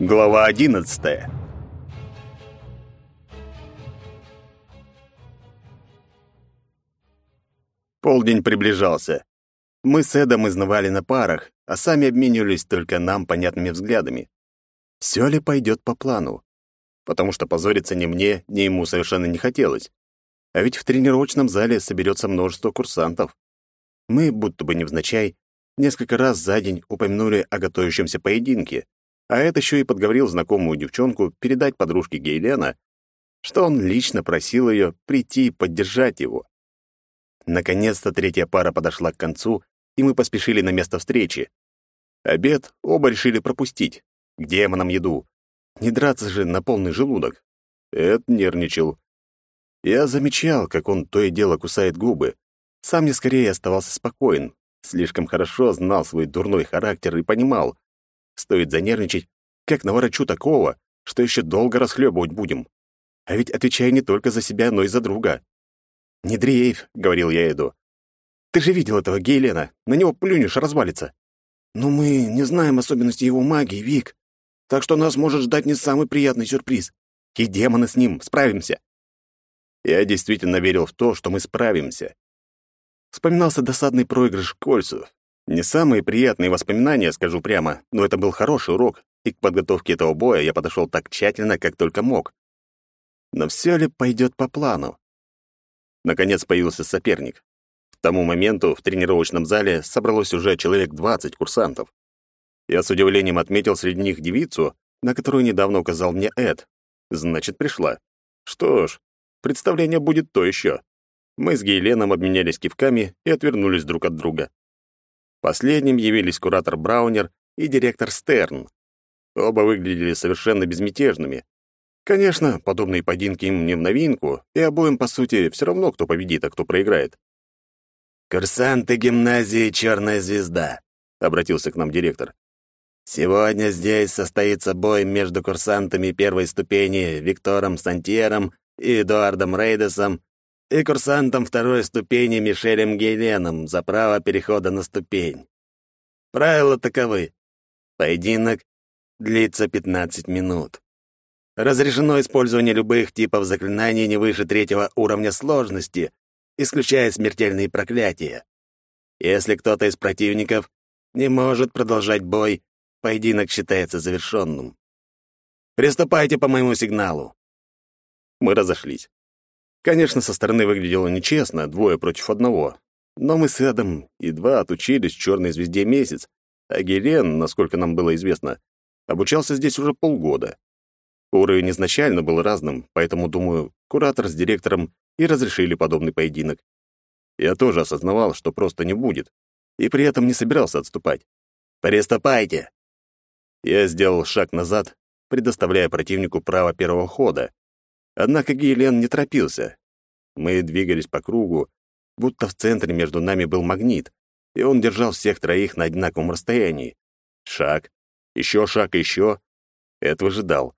Глава одиннадцатая. Полдень приближался. Мы с Эдом изнывали на парах, а сами обменивались только нам понятными взглядами. Все ли пойдет по плану? Потому что позориться ни мне, ни ему совершенно не хотелось. А ведь в тренировочном зале соберется множество курсантов. Мы, будто бы невзначай, несколько раз за день упомянули о готовящемся поединке, а это еще и подговорил знакомую девчонку передать подружке Гейлена, что он лично просил ее прийти и поддержать его. Наконец-то третья пара подошла к концу, и мы поспешили на место встречи. Обед оба решили пропустить. К демонам еду. Не драться же на полный желудок. Эд нервничал. Я замечал, как он то и дело кусает губы. Сам не скорее оставался спокоен. Слишком хорошо знал свой дурной характер и понимал, Стоит занервничать, как наворочу такого, что еще долго расхлебывать будем. А ведь отвечаю не только за себя, но и за друга. «Не дрейф», — говорил я Эду. «Ты же видел этого Гейлена. На него плюнешь, развалится». «Но мы не знаем особенностей его магии, Вик. Так что нас может ждать не самый приятный сюрприз. И демоны с ним, справимся». Я действительно верил в то, что мы справимся. Вспоминался досадный проигрыш Кольцев, не самые приятные воспоминания, скажу прямо, но это был хороший урок, и к подготовке этого боя я подошел так тщательно, как только мог. Но все ли пойдет по плану? Наконец появился соперник. К тому моменту в тренировочном зале собралось уже человек 20 курсантов. Я с удивлением отметил среди них девицу, на которую недавно указал мне Эд. Значит, пришла. Что ж, представление будет то еще. Мы с Гейленом обменялись кивками и отвернулись друг от друга. Последним явились куратор Браунер и директор Стерн. Оба выглядели совершенно безмятежными. Конечно, подобные поединки им не в новинку, и обоим, по сути, все равно, кто победит, а кто проиграет. «Курсанты гимназии «Черная звезда», — обратился к нам директор. «Сегодня здесь состоится бой между курсантами первой ступени Виктором Сантьером и Эдуардом Рейдесом и курсантом второй ступени Мишелем Гейленом за право перехода на ступень. Правила таковы. Поединок длится 15 минут. Разрешено использование любых типов заклинаний не выше третьего уровня сложности, исключая смертельные проклятия. Если кто-то из противников не может продолжать бой, поединок считается завершенным. Приступайте по моему сигналу. Мы разошлись. Конечно, со стороны выглядело нечестно, двое против одного. Но мы с Эдом едва отучились «Черной звезде» месяц, а Гелен, насколько нам было известно, обучался здесь уже полгода. Уровень изначально был разным, поэтому, думаю, куратор с директором и разрешили подобный поединок. Я тоже осознавал, что просто не будет, и при этом не собирался отступать. «Приступайте!» Я сделал шаг назад, предоставляя противнику право первого хода, Однако Гейлен не торопился. Мы двигались по кругу, будто в центре между нами был магнит, и он держал всех троих на одинаковом расстоянии. Шаг, еще шаг, еще. Этого ждал.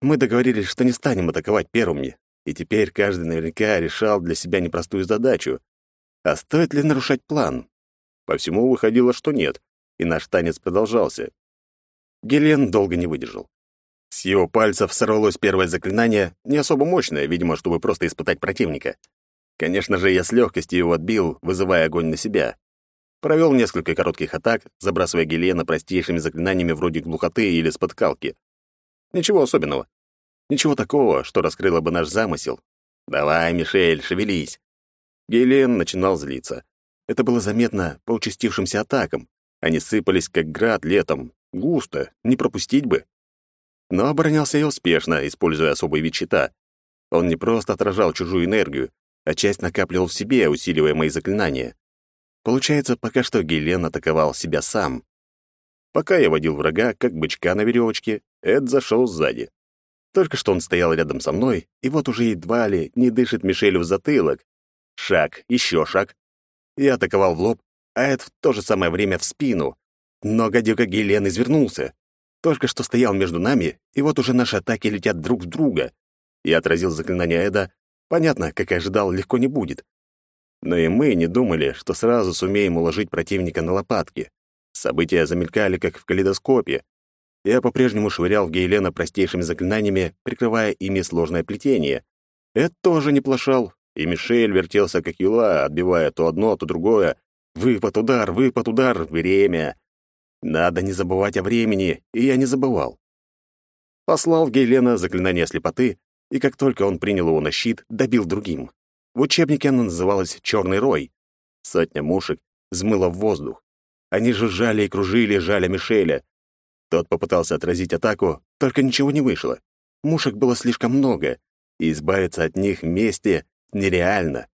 Мы договорились, что не станем атаковать первыми, и теперь каждый наверняка решал для себя непростую задачу. А стоит ли нарушать план? По всему выходило, что нет, и наш танец продолжался. Гелен долго не выдержал. С его пальцев сорвалось первое заклинание, не особо мощное, видимо, чтобы просто испытать противника. Конечно же, я с легкостью его отбил, вызывая огонь на себя. Провел несколько коротких атак, забрасывая Гелена простейшими заклинаниями вроде глухоты или споткалки. Ничего особенного. Ничего такого, что раскрыло бы наш замысел. «Давай, Мишель, шевелись!» Гелен начинал злиться. Это было заметно по участившимся атакам. Они сыпались, как град летом. Густо, не пропустить бы. Но оборонялся я успешно, используя особый вид щита. Он не просто отражал чужую энергию, а часть накапливал в себе, усиливая мои заклинания. Получается, пока что Гелен атаковал себя сам. Пока я водил врага, как бычка на веревочке, Эд зашел сзади. Только что он стоял рядом со мной, и вот уже едва ли не дышит Мишелю в затылок. Шаг, еще шаг. Я атаковал в лоб, а Эд в то же самое время в спину. Но гадюка Гелен извернулся. Только что стоял между нами, и вот уже наши атаки летят друг в друга. Я отразил заклинание Эда. Понятно, как и ожидал, легко не будет. Но и мы не думали, что сразу сумеем уложить противника на лопатки. События замелькали, как в калейдоскопе. Я по-прежнему швырял в Гейлена простейшими заклинаниями, прикрывая ими сложное плетение. Это тоже не плашал, и Мишель вертелся как юла, отбивая то одно, то другое. Выпад, удар, выпад, удар, время. Надо не забывать о времени, и я не забывал. Послал в Гейлена заклинание слепоты, и как только он принял его на щит, добил другим. В учебнике оно называлось «Черный рой». Сотня мушек взмыла в воздух. Они жужжали и кружили, жаля Мишеля. Тот попытался отразить атаку, только ничего не вышло. Мушек было слишком много, и избавиться от них вместе нереально.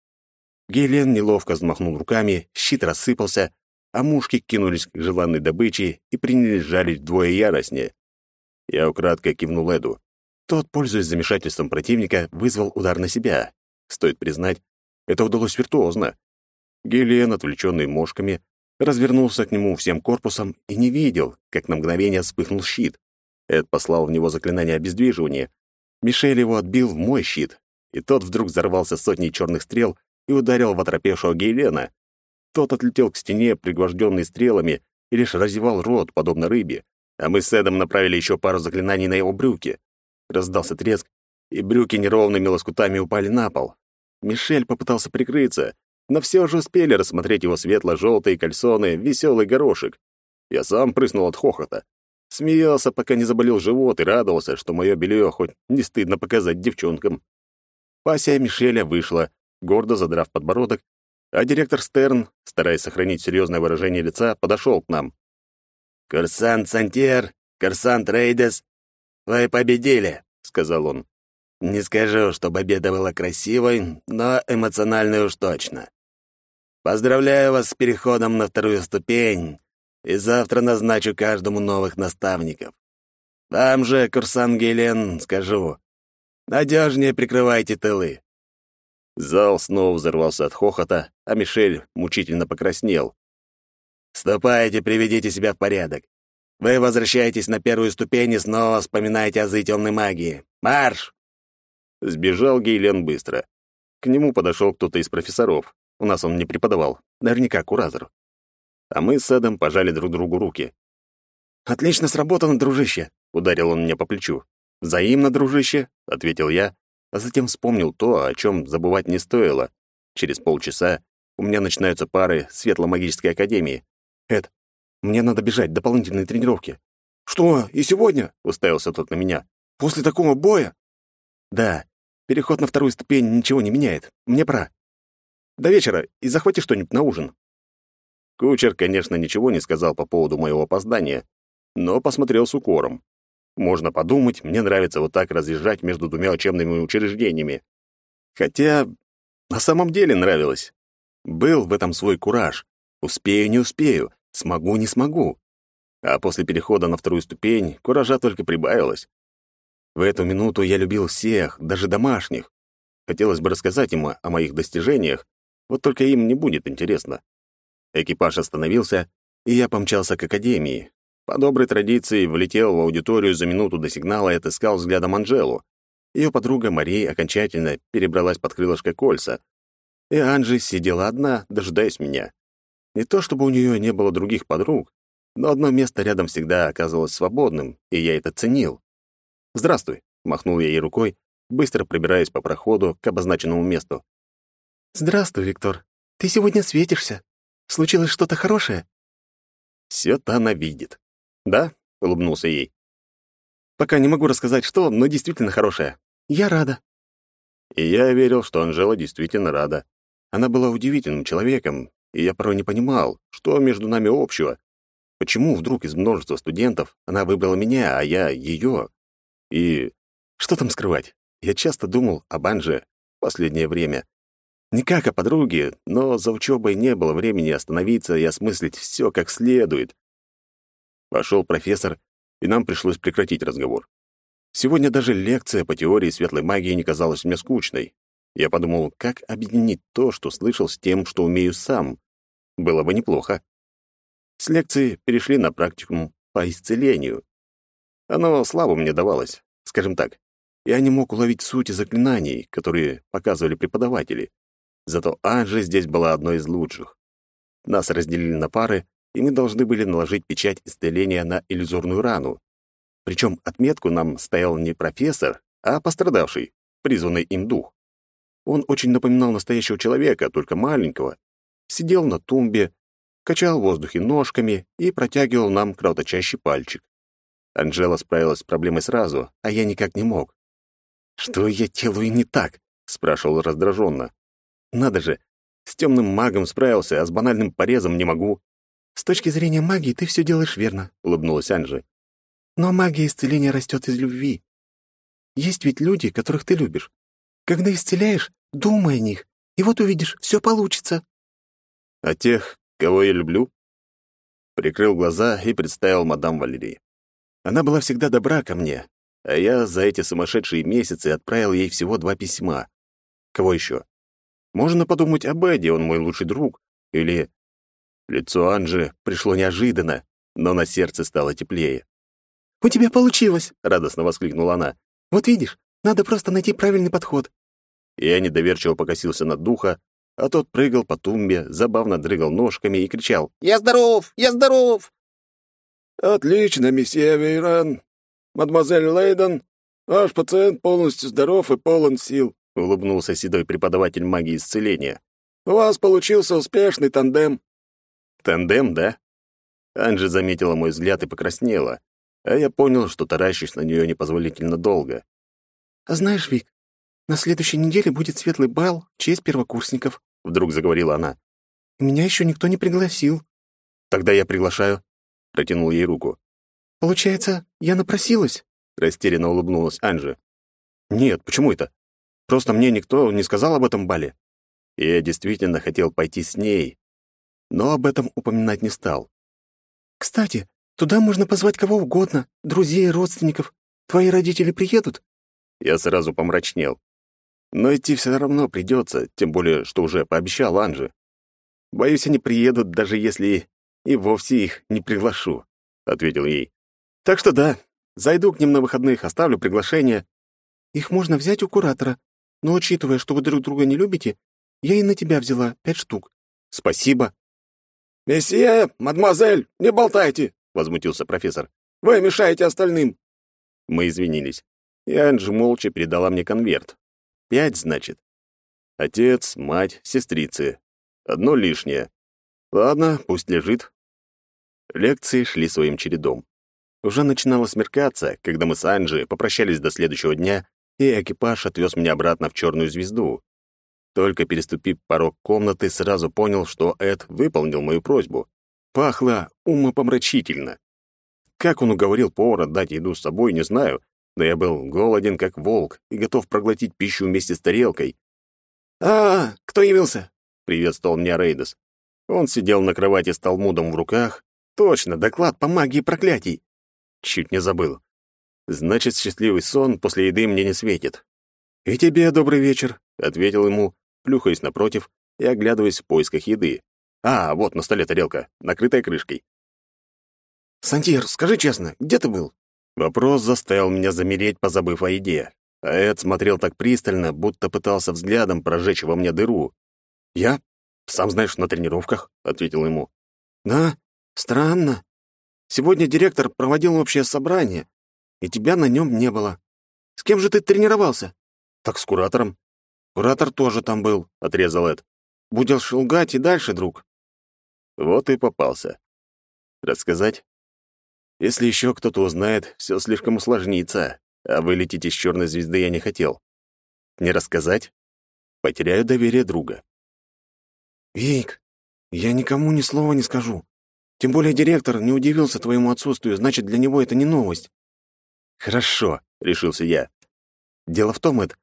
Гелен неловко взмахнул руками, щит рассыпался, а мушки кинулись к желанной добыче и принялись жалить вдвое яростнее. Я украдкой кивнул Эду. Тот, пользуясь замешательством противника, вызвал удар на себя. Стоит признать, это удалось виртуозно. Гелиен, отвлеченный мошками, развернулся к нему всем корпусом и не видел, как на мгновение вспыхнул щит. Эд послал в него заклинание обездвиживания. Мишель его отбил в мой щит, и тот вдруг взорвался сотней черных стрел и ударил в оторопевшего Гейлена. Тот отлетел к стене, пригвожденный стрелами, и лишь разевал рот, подобно рыбе, а мы с Эдом направили еще пару заклинаний на его брюки. Раздался треск, и брюки неровными лоскутами упали на пол. Мишель попытался прикрыться, но все же успели рассмотреть его светло-желтые кальсоны, веселый горошек. Я сам прыснул от хохота. Смеялся, пока не заболел живот, и радовался, что мое белье хоть не стыдно показать девчонкам. Пассия Мишеля вышла, гордо задрав подбородок, а директор Стерн, стараясь сохранить серьезное выражение лица, подошел к нам. «Курсант Сантьер, курсант Рейдес, вы победили», — сказал он. «Не скажу, что победа была красивой, но эмоциональной уж точно. Поздравляю вас с переходом на вторую ступень, и завтра назначу каждому новых наставников. Вам же, курсант Гелен, скажу, надежнее прикрывайте тылы. Зал снова взорвался от хохота, а Мишель мучительно покраснел. «Ступайте, приведите себя в порядок. Вы возвращаетесь на первую ступень и снова вспоминаете азы темной магии. Марш!» Сбежал Гейлен быстро. К нему подошел кто-то из профессоров. У нас он не преподавал. Наверняка куратор. А мы с Эдом пожали друг другу руки. «Отлично сработано, дружище!» — ударил он меня по плечу. «Взаимно, дружище!» — ответил я, а затем вспомнил то, о чем забывать не стоило. Через полчаса у меня начинаются пары Светло-магической академии. Эд, мне надо бежать, дополнительные тренировки. Что, и сегодня? Уставился тот на меня. После такого боя? Да. Переход на вторую ступень ничего не меняет. Мне пора. До вечера и захвати что-нибудь на ужин. Кучер, конечно, ничего не сказал по поводу моего опоздания, но посмотрел с укором. Можно подумать, мне нравится вот так разъезжать между двумя учебными учреждениями. Хотя на самом деле нравилось. Был в этом свой кураж. Успею, не успею, смогу, не смогу. А после перехода на вторую ступень куража только прибавилось. В эту минуту я любил всех, даже домашних. Хотелось бы рассказать им о моих достижениях, вот только им не будет интересно. Экипаж остановился, и я помчался к академии, по доброй традиции влетел в аудиторию за минуту до сигнала и отыскал взглядом Анжелу. Ее подруга Мария окончательно перебралась под крылышко кольца. И Анжи сидела одна, дожидаясь меня. Не то чтобы у нее не было других подруг, но одно место рядом всегда оказывалось свободным, и я это ценил. «Здравствуй», — махнул я ей рукой, быстро пробираясь по проходу к обозначенному месту. «Здравствуй, Виктор. Ты сегодня светишься. Случилось что-то хорошее?» Все-то она видит. «Да?» — улыбнулся ей. «Пока не могу рассказать, что, но действительно хорошая. Я рада». И я верил, что Анжела действительно рада. Она была удивительным человеком, и я порой не понимал, что между нами общего. Почему вдруг из множества студентов она выбрала меня, а я — ее? И что там скрывать? Я часто думал об Анже в последнее время. Не как о подруге, но за учебой не было времени остановиться и осмыслить все как следует. Вошел профессор, и нам пришлось прекратить разговор. Сегодня даже лекция по теории светлой магии не казалась мне скучной. Я подумал, как объединить то, что слышал, с тем, что умею сам. Было бы неплохо. С лекции перешли на практикум по исцелению. Оно слабо мне давалось, скажем так. Я не мог уловить сути заклинаний, которые показывали преподаватели. Зато Анжи здесь была одной из лучших. Нас разделили на пары, и мы должны были наложить печать исцеления на иллюзорную рану. Причем отметку нам стоял не профессор, а пострадавший, призванный им дух. Он очень напоминал настоящего человека, только маленького. Сидел на тумбе, качал в воздухе ножками и протягивал нам кровоточащий пальчик. Анжела справилась с проблемой сразу, а я никак не мог. «Что я делаю не так?» — спрашивал раздраженно. «Надо же, с темным магом справился, а с банальным порезом не могу». «С точки зрения магии ты все делаешь верно», — улыбнулась Анжи. «Но магия исцеления растет из любви. Есть ведь люди, которых ты любишь. Когда исцеляешь, думай о них, и вот увидишь, все получится». «А тех, кого я люблю?» Прикрыл глаза и представил мадам Валерии. Она была всегда добра ко мне, а я за эти сумасшедшие месяцы отправил ей всего два письма. Кого еще? Можно подумать об Эдди, он мой лучший друг. Или... Лицо Анжи пришло неожиданно, но на сердце стало теплее. «У тебя получилось!» — радостно воскликнула она. «Вот видишь, надо просто найти правильный подход». Я недоверчиво покосился на духа, а тот прыгал по тумбе, забавно дрыгал ножками и кричал «Я здоров! Я здоров!» «Отлично, месье Вейран! Мадемуазель Лейден, ваш пациент полностью здоров и полон сил», — улыбнулся седой преподаватель магии исцеления. «У вас получился успешный тандем». «Тандем, да?» Анжи заметила мой взгляд и покраснела, а я понял, что таращусь на нее непозволительно долго. «А знаешь, Вик, на следующей неделе будет светлый бал в честь первокурсников», — вдруг заговорила она. «Меня еще никто не пригласил». «Тогда я приглашаю», — протянул ей руку. «Получается, я напросилась?» — растерянно улыбнулась Анжи. «Нет, почему это? Просто мне никто не сказал об этом бале. Я действительно хотел пойти с ней, но об этом упоминать не стал. «Кстати, туда можно позвать кого угодно, друзей, родственников. Твои родители приедут?» Я сразу помрачнел. Но идти все равно придется, тем более, что уже пообещал Анже. Боюсь, они приедут, даже если и вовсе их не приглашу, — ответил ей. Так что да, зайду к ним на выходных, оставлю приглашение. Их можно взять у куратора, но, учитывая, что вы друг друга не любите, я и на тебя взяла пять штук. Спасибо. «Месье, мадемуазель, не болтайте!» — возмутился профессор. «Вы мешаете остальным!» Мы извинились, и Анжи молча передала мне конверт. Пять, значит. Отец, мать, сестрицы. Одно лишнее. Ладно, пусть лежит. Лекции шли своим чередом. Уже начинало смеркаться, когда мы с Анжи попрощались до следующего дня, и экипаж отвез меня обратно в черную звезду. Только переступив порог комнаты, сразу понял, что Эд выполнил мою просьбу. Пахло умопомрачительно. Как он уговорил повара дать еду с собой, не знаю, но я был голоден, как волк, и готов проглотить пищу вместе с тарелкой. «А, кто явился?» — приветствовал меня Рейдес. Он сидел на кровати с талмудом в руках. Точно, доклад по магии проклятий. Чуть не забыл. Значит, счастливый сон после еды мне не светит. «И тебе добрый вечер», — ответил ему, плюхаясь напротив и оглядываясь в поисках еды. «А, вот на столе тарелка, накрытая крышкой». «Сантир, скажи честно, где ты был?» Вопрос заставил меня замереть, позабыв о еде. А Эд смотрел так пристально, будто пытался взглядом прожечь во мне дыру. «Я? Сам знаешь, на тренировках», — ответил ему. «Да? Странно. Сегодня директор проводил общее собрание, и тебя на нем не было. С кем же ты тренировался?» «Так с куратором». «Куратор тоже там был», — отрезал Эд. «Будешь лгать и дальше, друг». Вот и попался. Рассказать? Если еще кто-то узнает, все слишком усложнится, а вылететь из черной звезды я не хотел. Не рассказать? Потеряю доверие друга. «Вик, я никому ни слова не скажу. Тем более директор не удивился твоему отсутствию, значит, для него это не новость». «Хорошо», — решился я. «Дело в том, Эд,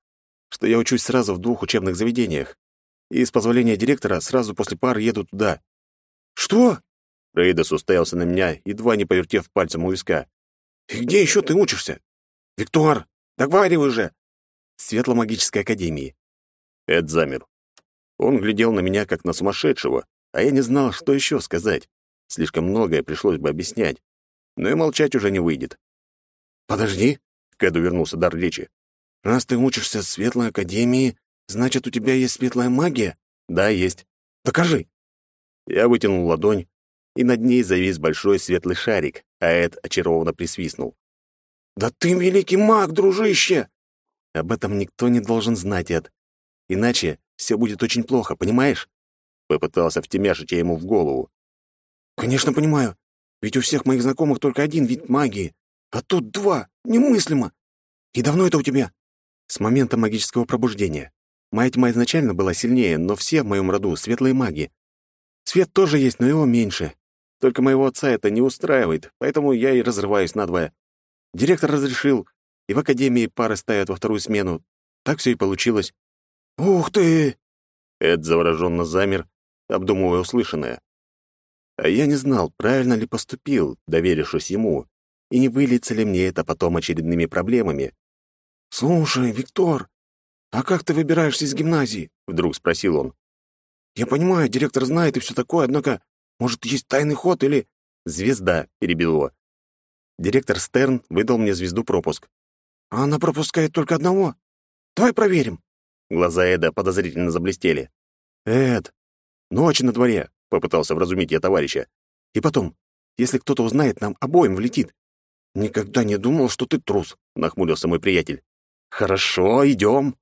что я учусь сразу в двух учебных заведениях, и с позволения директора сразу после пар еду туда». «Что?» Рейдос уставился на меня, едва не повертев пальцем у виска. «И где еще ты учишься? Виктор, договаривай же!» Светломагической академии. Эд замер. Он глядел на меня, как на сумасшедшего, а я не знал, что еще сказать. Слишком многое пришлось бы объяснять. Но и молчать уже не выйдет. «Подожди», — к Эду вернулся дар речи. «Раз ты учишься в Светлой Академии, значит, у тебя есть светлая магия?» «Да, есть». «Докажи». Я вытянул ладонь, и над ней завис большой светлый шарик, а Эд очарованно присвистнул. «Да ты великий маг, дружище!» «Об этом никто не должен знать, Эд. Иначе все будет очень плохо, понимаешь?» Попытался втемяшить я ему в голову. «Конечно понимаю. Ведь у всех моих знакомых только один вид магии. А тут два. Немыслимо. И давно это у тебя?» «С момента магического пробуждения. Моя тьма изначально была сильнее, но все в моем роду — светлые маги. Свет тоже есть, но его меньше. Только моего отца это не устраивает, поэтому я и разрываюсь надвое. Директор разрешил, и в академии пары ставят во вторую смену. Так все и получилось. «Ух ты!» Эд завороженно замер, обдумывая услышанное. А я не знал, правильно ли поступил, доверившись ему, и не выльется ли мне это потом очередными проблемами. «Слушай, Виктор, а как ты выбираешься из гимназии?» — вдруг спросил он. «Я понимаю, директор знает и все такое, однако, может, есть тайный ход или...» «Звезда», — перебил его. Директор Стерн выдал мне звезду пропуск. «А она пропускает только одного? Давай проверим». Глаза Эда подозрительно заблестели. «Эд, ночь на дворе», — попытался вразумить я товарища. «И потом, если кто-то узнает, нам обоим влетит». «Никогда не думал, что ты трус», — нахмурился мой приятель. «Хорошо, идем».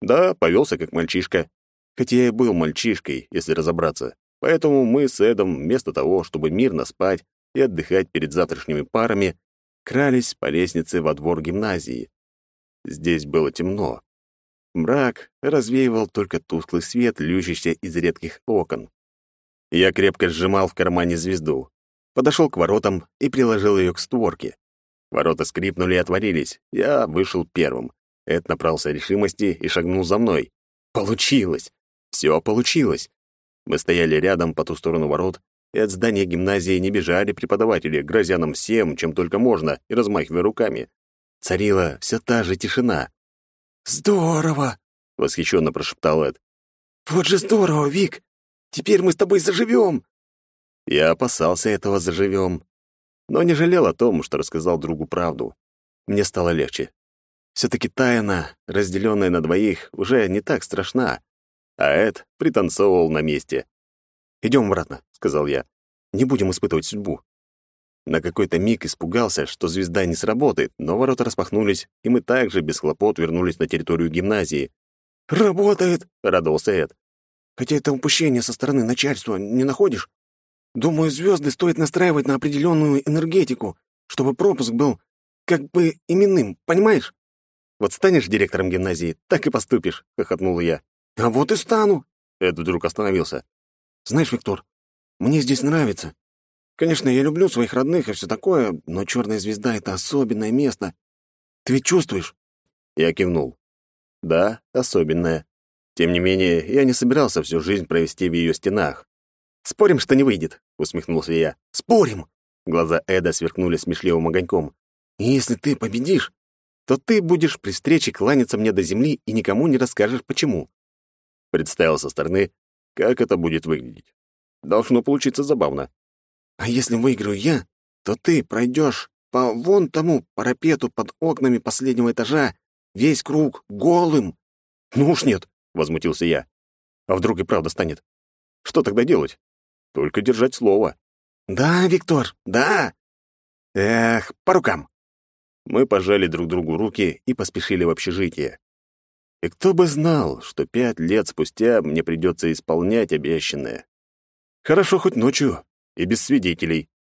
Да, повелся как мальчишка. Хотя я и был мальчишкой, если разобраться. Поэтому мы с Эдом, вместо того, чтобы мирно спать и отдыхать перед завтрашними парами, крались по лестнице во двор гимназии. Здесь было темно. Мрак развеивал только тусклый свет, льющийся из редких окон. Я крепко сжимал в кармане звезду. Подошел к воротам и приложил ее к створке. Ворота скрипнули и отворились. Я вышел первым. Эд набрался решимости и шагнул за мной. Получилось! Все получилось! Мы стояли рядом по ту сторону ворот, и от здания гимназии не бежали преподаватели, грозя нам всем, чем только можно, и размахивая руками. Царила вся та же тишина. «Здорово!» — восхищенно прошептал Эд. «Вот же здорово, Вик! Теперь мы с тобой заживем!» Я опасался этого заживем, но не жалел о том, что рассказал другу правду. Мне стало легче. Все-таки тайна, разделенная на двоих, уже не так страшна. А Эд пританцовывал на месте. «Идем обратно», — сказал я. «Не будем испытывать судьбу». На какой-то миг испугался, что звезда не сработает, но ворота распахнулись, и мы также без хлопот вернулись на территорию гимназии. «Работает!» — радовался Эд. «Хотя это упущение со стороны начальства, не находишь? Думаю, звезды стоит настраивать на определенную энергетику, чтобы пропуск был как бы именным, понимаешь?» «Вот станешь директором гимназии, так и поступишь», — хохотнул я. «А вот и стану!» Эд вдруг остановился. «Знаешь, Виктор, мне здесь нравится. Конечно, я люблю своих родных и все такое, но черная звезда — это особенное место. Ты ведь чувствуешь?» Я кивнул. «Да, особенное. Тем не менее, я не собирался всю жизнь провести в ее стенах. Спорим, что не выйдет?» — усмехнулся я. «Спорим!» Глаза Эда сверкнули смешливым огоньком. «И если ты победишь, то ты будешь при встрече кланяться мне до земли и никому не расскажешь, почему». Представил со стороны, как это будет выглядеть. Должно получиться забавно. А если выиграю я, то ты пройдешь по вон тому парапету под окнами последнего этажа весь круг голым. Ну уж нет, возмутился я. А вдруг и правда станет? Что тогда делать? Только держать слово. Да, Виктор, да. Эх, по рукам. Мы пожали друг другу руки и поспешили в общежитие. И кто бы знал, что пять лет спустя мне придется исполнять обещанное. Хорошо хоть ночью, и без свидетелей.